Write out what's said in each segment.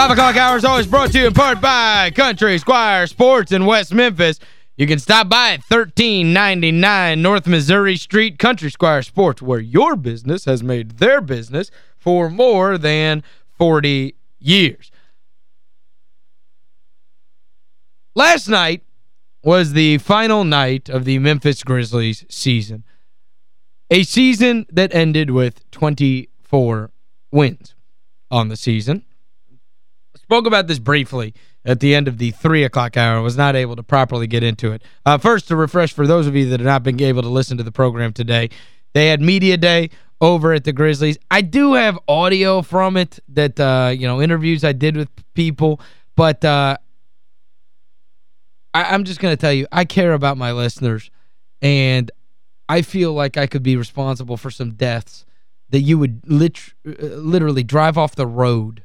Five o'clock hour is always brought to you in part by Country Squire Sports in West Memphis. You can stop by at 1399 North Missouri Street, Country Squire Sports, where your business has made their business for more than 40 years. Last night was the final night of the Memphis Grizzlies season. A season that ended with 24 wins on the season spoke about this briefly at the end of the 3 o'clock hour. was not able to properly get into it. Uh, first, to refresh for those of you that have not been able to listen to the program today, they had media day over at the Grizzlies. I do have audio from it that, uh, you know, interviews I did with people, but uh, I, I'm just going to tell you, I care about my listeners, and I feel like I could be responsible for some deaths that you would lit uh, literally drive off the road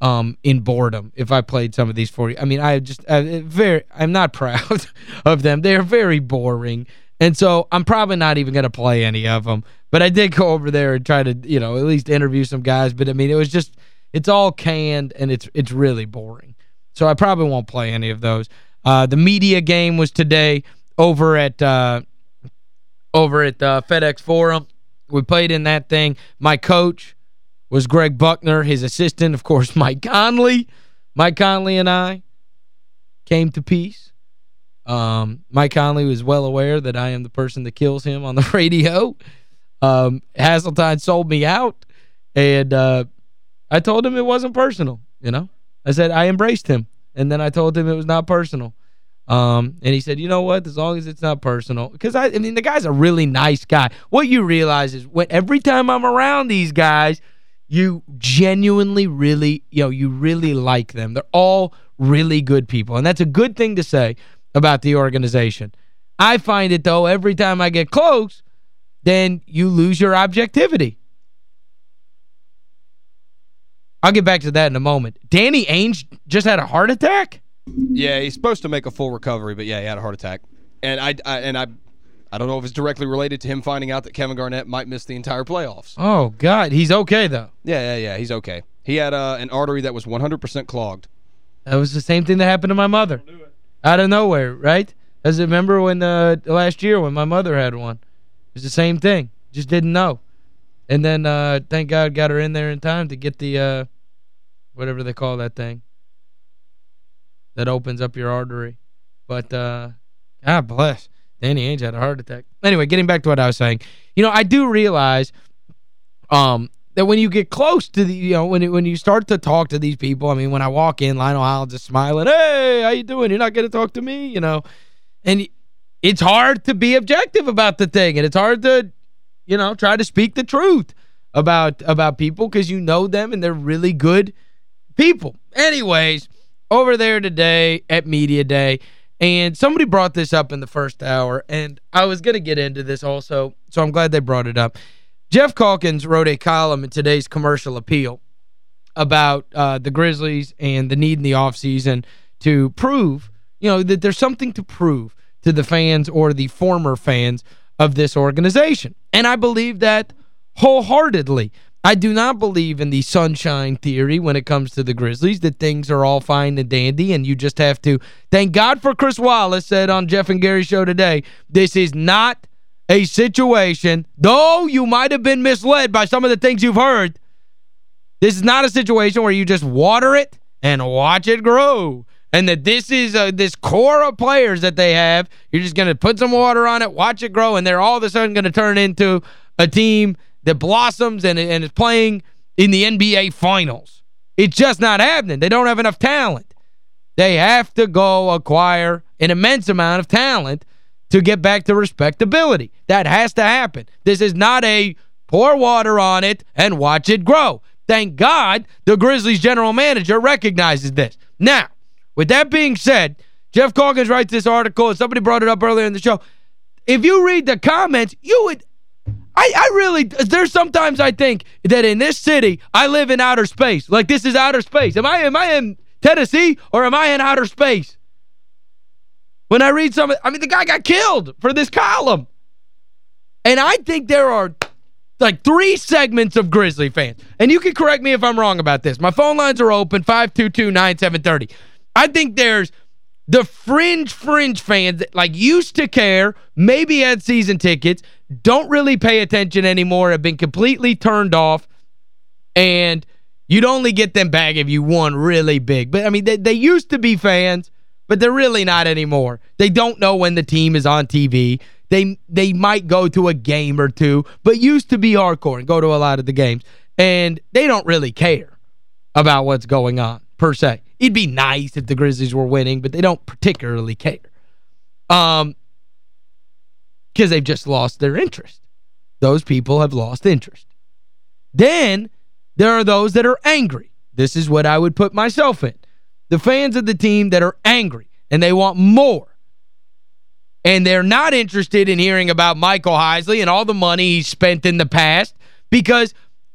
um, in boredom if I played some of these for you. I mean, I just I, very I'm not proud of them. They're very boring. And so I'm probably not even going to play any of them. But I did go over there and try to, you know, at least interview some guys. But, I mean, it was just, it's all canned and it's it's really boring. So I probably won't play any of those. Uh, the media game was today over at uh, over at uh, FedEx Forum. We played in that thing. My coach was Greg Buckner. His assistant, of course, Mike Conley. Mike Conley and I came to peace. Um, Mike Conley was well aware that I am the person that kills him on the radio. Um, Hasseltine sold me out, and uh, I told him it wasn't personal, you know. I said I embraced him, and then I told him it was not personal. Um, and he said, you know what, as long as it's not personal. Because, I, I mean, the guy's a really nice guy. What you realize is when every time I'm around these guys – you genuinely really, you know, you really like them. They're all really good people. And that's a good thing to say about the organization. I find it, though, every time I get close, then you lose your objectivity. I'll get back to that in a moment. Danny Ainge just had a heart attack? Yeah, he's supposed to make a full recovery, but yeah, he had a heart attack. And I, I and I I don't know if it's directly related to him finding out that Kevin Garnett might miss the entire playoffs. Oh, God. He's okay, though. Yeah, yeah, yeah. He's okay. He had uh, an artery that was 100% clogged. That was the same thing that happened to my mother. Out of nowhere, right? As I remember when uh, last year when my mother had one. It was the same thing. Just didn't know. And then, uh, thank God, got her in there in time to get the, uh, whatever they call that thing. That opens up your artery. But, uh, God bless. Danny Ainge had a heart attack. Anyway, getting back to what I was saying. You know, I do realize um, that when you get close to the, you know, when when you start to talk to these people, I mean, when I walk in, Lionel Hollins just smiling, hey, how you doing? You're not going to talk to me, you know. And it's hard to be objective about the thing, and it's hard to, you know, try to speak the truth about about people because you know them and they're really good people. Anyways, over there today at Media Day, and somebody brought this up in the first hour, and I was going to get into this also, so I'm glad they brought it up. Geoff Calkins wrote a column in today's commercial appeal about uh, the Grizzlies and the need in the offseason to prove, you know, that there's something to prove to the fans or the former fans of this organization. And I believe that wholeheartedly. I do not believe in the sunshine theory when it comes to the Grizzlies, that things are all fine and dandy and you just have to, thank God for Chris Wallace said on Jeff and Gary show today, this is not a situation, though you might have been misled by some of the things you've heard, this is not a situation where you just water it and watch it grow. And that this is uh, this core of players that they have, you're just going to put some water on it, watch it grow, and they're all of a sudden going to turn into a team that blossoms and, and is playing in the NBA Finals. It's just not happening. They don't have enough talent. They have to go acquire an immense amount of talent to get back to respectability. That has to happen. This is not a pour water on it and watch it grow. Thank God the Grizzlies general manager recognizes this. Now, with that being said, Geoff Calkins writes this article, and somebody brought it up earlier in the show. If you read the comments, you would... I, I really... There's sometimes I think that in this city, I live in outer space. Like, this is outer space. Am I, am I in Tennessee or am I in outer space? When I read some... I mean, the guy got killed for this column. And I think there are like three segments of Grizzly fans. And you can correct me if I'm wrong about this. My phone lines are open, 522-9730. I think there's the fringe, fringe fans that like used to care, maybe had season tickets, don't really pay attention anymore, have been completely turned off, and you'd only get them back if you won really big. But, I mean, they, they used to be fans, but they're really not anymore. They don't know when the team is on TV. They they might go to a game or two, but used to be hardcore and go to a lot of the games. And they don't really care about what's going on, per se. It'd be nice if the Grizzlies were winning, but they don't particularly care. Um, Because they've just lost their interest. Those people have lost interest. Then there are those that are angry. This is what I would put myself in. The fans of the team that are angry and they want more and they're not interested in hearing about Michael Heisley and all the money he spent in the past because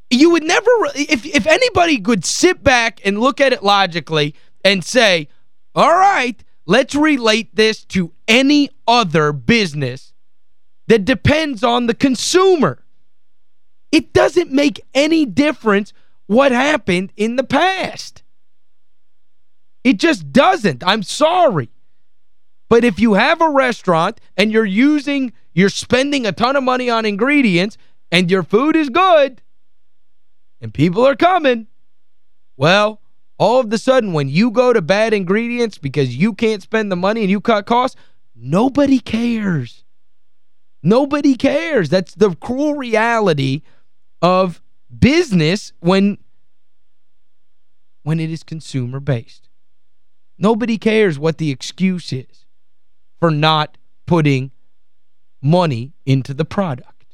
you would never if if anybody could sit back and look at it logically and say, "All right, let's relate this to any other business that depends on the consumer." It doesn't make any difference what happened in the past. It just doesn't. I'm sorry. But if you have a restaurant and you're using, you're spending a ton of money on ingredients and your food is good and people are coming, well, all of a sudden when you go to bad ingredients because you can't spend the money and you cut costs, nobody cares. Nobody cares. That's the cruel reality of business when when it is consumer-based. Nobody cares what the excuse is for not putting money into the product.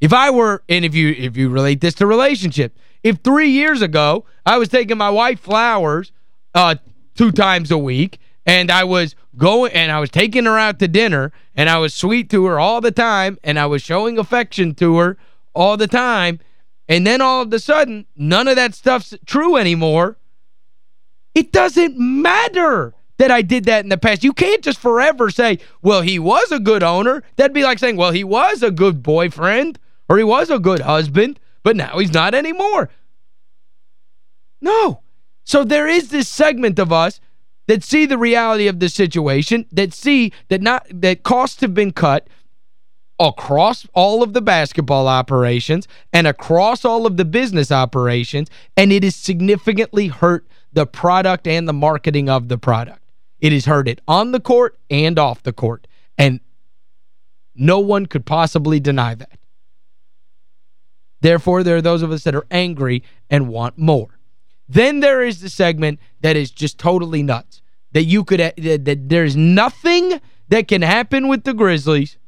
If I were, and if you if you relate this to relationship, if three years ago I was taking my wife flowers uh, two times a week and I was going and I was taking her out to dinner and I was sweet to her all the time and I was showing affection to her all the time and then all of a sudden none of that stuff's true anymore it doesn't matter that I did that in the past. You can't just forever say, well, he was a good owner. That'd be like saying, well, he was a good boyfriend or he was a good husband, but now he's not anymore. No. So there is this segment of us that see the reality of the situation, that see that not that costs have been cut across all of the basketball operations and across all of the business operations, and it has significantly hurt the product and the marketing of the product. It has hurt it on the court and off the court. And no one could possibly deny that. Therefore, there are those of us that are angry and want more. Then there is the segment that is just totally nuts. That you could that there's nothing that can happen with the Grizzlies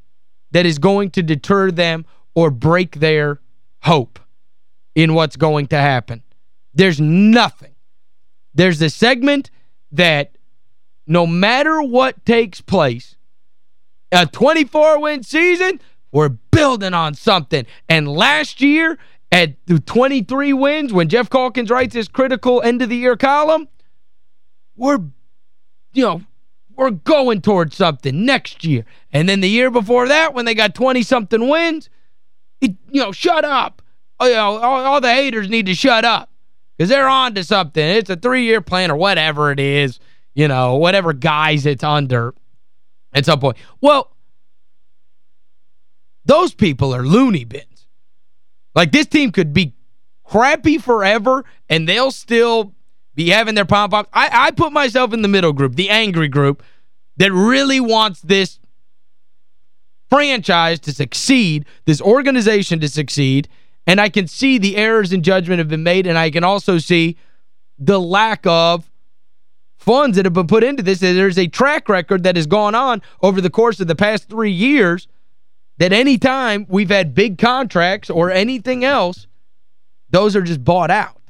that is going to deter them or break their hope in what's going to happen. There's nothing. There's a segment that no matter what takes place, a 24-win season, we're building on something. And last year, at 23 wins, when Geoff Calkins writes his critical end-of-the-year column, we're, you know, we're going towards something next year. And then the year before that, when they got 20-something wins, it, you know, shut up. Oh, you know, all, all the haters need to shut up because they're on to something. It's a three-year plan or whatever it is you know, whatever guys it's under at some point. Well, those people are loony bins. Like, this team could be crappy forever, and they'll still be having their pom-poms. I, I put myself in the middle group, the angry group, that really wants this franchise to succeed, this organization to succeed, and I can see the errors in judgment have been made, and I can also see the lack of funds that have been put into this. There's a track record that has gone on over the course of the past three years that any time we've had big contracts or anything else, those are just bought out.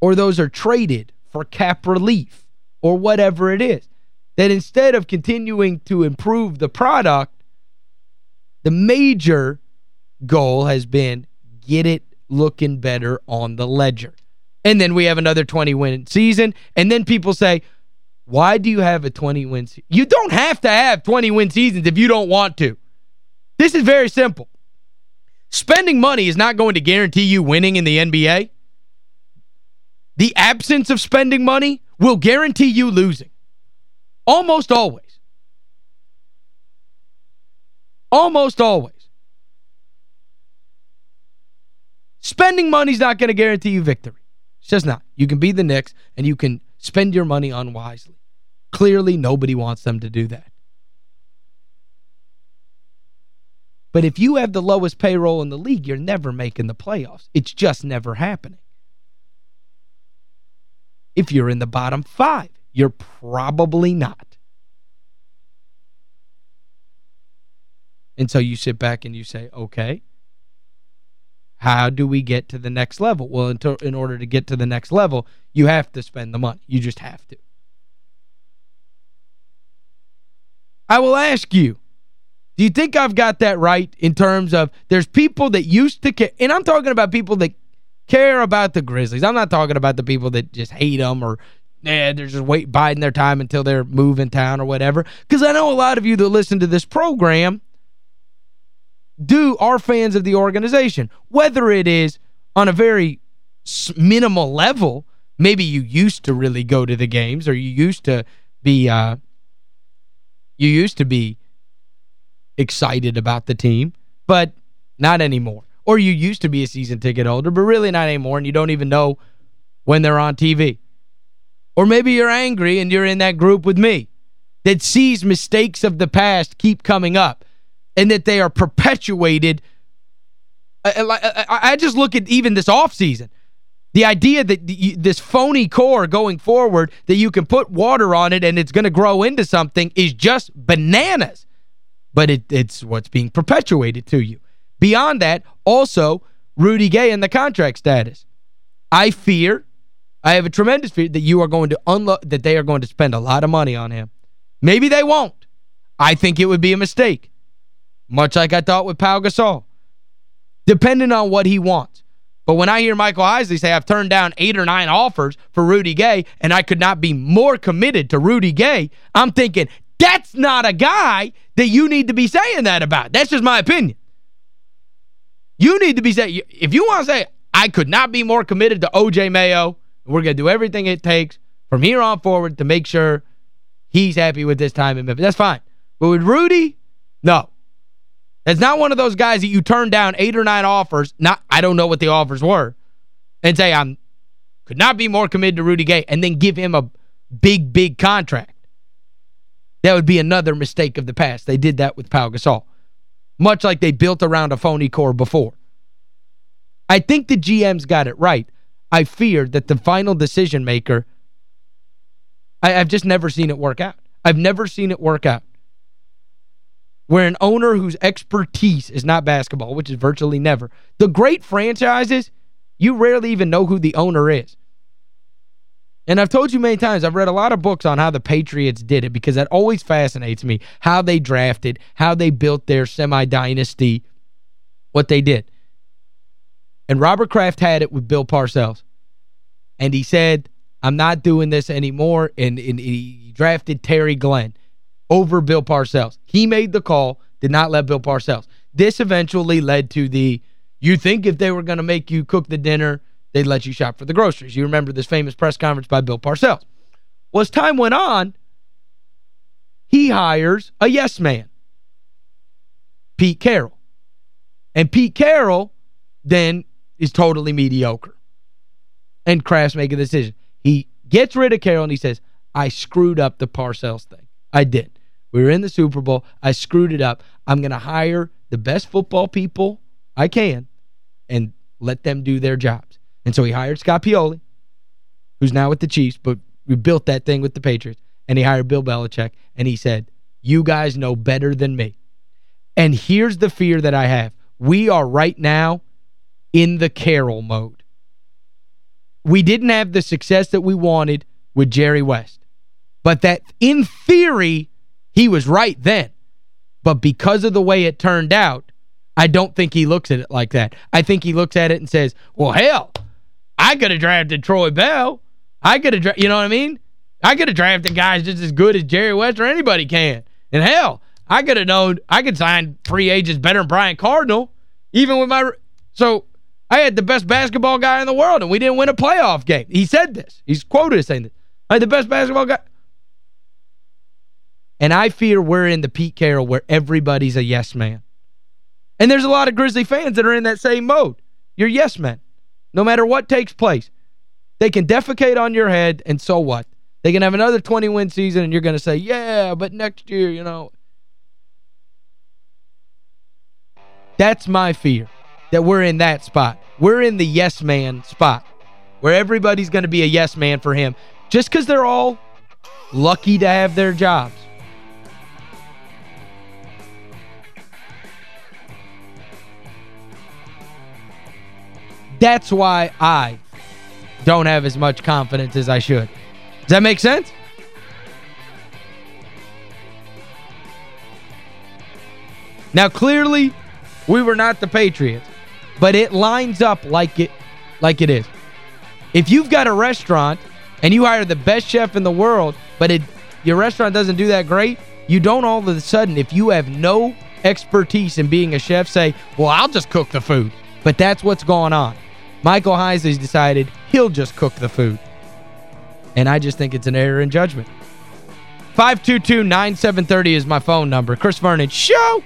Or those are traded for cap relief or whatever it is. That instead of continuing to improve the product, the major goal has been get it looking better on the ledger. And then we have another 20-win season. And then people say, why do you have a 20-win season? You don't have to have 20-win seasons if you don't want to. This is very simple. Spending money is not going to guarantee you winning in the NBA. The absence of spending money will guarantee you losing. Almost always. Almost always. Spending money is not going to guarantee you victory. It's just not. You can be the Knicks and you can spend your money unwisely. Clearly, nobody wants them to do that. But if you have the lowest payroll in the league, you're never making the playoffs. It's just never happening. If you're in the bottom five, you're probably not. And so you sit back and you say, okay, how do we get to the next level? Well, in, in order to get to the next level, you have to spend the money. You just have to. I will ask you, do you think I've got that right in terms of there's people that used to care, and I'm talking about people that care about the Grizzlies. I'm not talking about the people that just hate them or yeah, they're just wait biding their time until they're moving town or whatever. Because I know a lot of you that listen to this program do are fans of the organization. Whether it is on a very minimal level, maybe you used to really go to the games or you used to be uh you used to be excited about the team, but not anymore. Or you used to be a season ticket holder, but really not anymore, and you don't even know when they're on TV. Or maybe you're angry and you're in that group with me that sees mistakes of the past keep coming up and that they are perpetuated. I, I, I just look at even this offseason. The idea that this phony core going forward, that you can put water on it and it's going to grow into something is just bananas. But it, it's what's being perpetuated to you. Beyond that, also, Rudy Gay and the contract status. I fear, I have a tremendous fear that you are going to unload that they are going to spend a lot of money on him. Maybe they won't. I think it would be a mistake. Much like I thought with Pau Gasol. Depending on what he wants. But when I hear Michael Heisley say, I've turned down eight or nine offers for Rudy Gay, and I could not be more committed to Rudy Gay, I'm thinking, that's not a guy that you need to be saying that about. That's just my opinion. You need to be saying, if you want to say, I could not be more committed to O.J. Mayo, we're going to do everything it takes from here on forward to make sure he's happy with this time in Memphis. That's fine. But with Rudy, no. It's not one of those guys that you turn down eight or nine offers, not I don't know what the offers were, and say I'm could not be more committed to Rudy Gay and then give him a big, big contract. That would be another mistake of the past. They did that with Pau Gasol. Much like they built around a phony core before. I think the GM's got it right. I fear that the final decision maker, I, I've just never seen it work out. I've never seen it work out where an owner whose expertise is not basketball, which is virtually never. The great franchises, you rarely even know who the owner is. And I've told you many times, I've read a lot of books on how the Patriots did it because that always fascinates me, how they drafted, how they built their semi-dynasty, what they did. And Robert Kraft had it with Bill Parcells. And he said, I'm not doing this anymore. And, and he drafted Terry Glenn over Bill Parcells. He made the call, did not let Bill Parcells. This eventually led to the, you think if they were going to make you cook the dinner, they'd let you shop for the groceries. You remember this famous press conference by Bill Parcells. Well, as time went on, he hires a yes man, Pete Carroll. And Pete Carroll then is totally mediocre. And Kraft's making a decision. He gets rid of Carroll and he says, I screwed up the Parcells thing. I did. We were in the Super Bowl. I screwed it up. I'm going to hire the best football people I can and let them do their jobs. And so he hired Scott Pioli, who's now with the Chiefs, but we built that thing with the Patriots. And he hired Bill Belichick, and he said, you guys know better than me. And here's the fear that I have. We are right now in the Carroll mode. we didn't have the success that we wanted with Jerry West. But that, in theory, he was right then. But because of the way it turned out, I don't think he looks at it like that. I think he looks at it and says, well, hell, I could have drafted Troy Bell. I could have, you know what I mean? I could have drafted guys just as good as Jerry West or anybody can. And hell, I could have known I could sign free agents better than Brian Cardinal, even with my... So I had the best basketball guy in the world, and we didn't win a playoff game. He said this. He's quoted saying this. I had the best basketball guy. And I fear we're in the Pete Carroll where everybody's a yes man. And there's a lot of Grizzly fans that are in that same mode. You're yes men. No matter what takes place. They can defecate on your head, and so what? They can have another 20-win season, and you're going to say, yeah, but next year, you know. That's my fear, that we're in that spot. We're in the yes man spot, where everybody's going to be a yes man for him, just because they're all lucky to have their jobs. That's why I don't have as much confidence as I should. Does that make sense? Now, clearly, we were not the Patriots, but it lines up like it like it is. If you've got a restaurant and you hire the best chef in the world, but it your restaurant doesn't do that great, you don't all of a sudden, if you have no expertise in being a chef, say, well, I'll just cook the food. But that's what's going on. Michael Heisley's decided he'll just cook the food. And I just think it's an error in judgment. 522-9730 is my phone number. Chris Vernon, show!